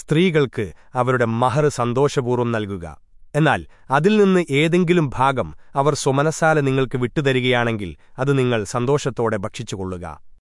സ്ത്രീകൾക്ക് അവരുടെ മഹർ സന്തോഷപൂർവം നൽകുക. എന്നാൽ അതിൽ നിന്ന് ഏതെങ്കിലും ഭാഗം അവർ സ്വമനസാല നിങ്ങൾക്ക് വിട്ടുതരികയാണെങ്കിൽ അത് നിങ്ങൾ സന്തോഷത്തോടെ ഭക്ഷിച്ചുകൊള്ളുക.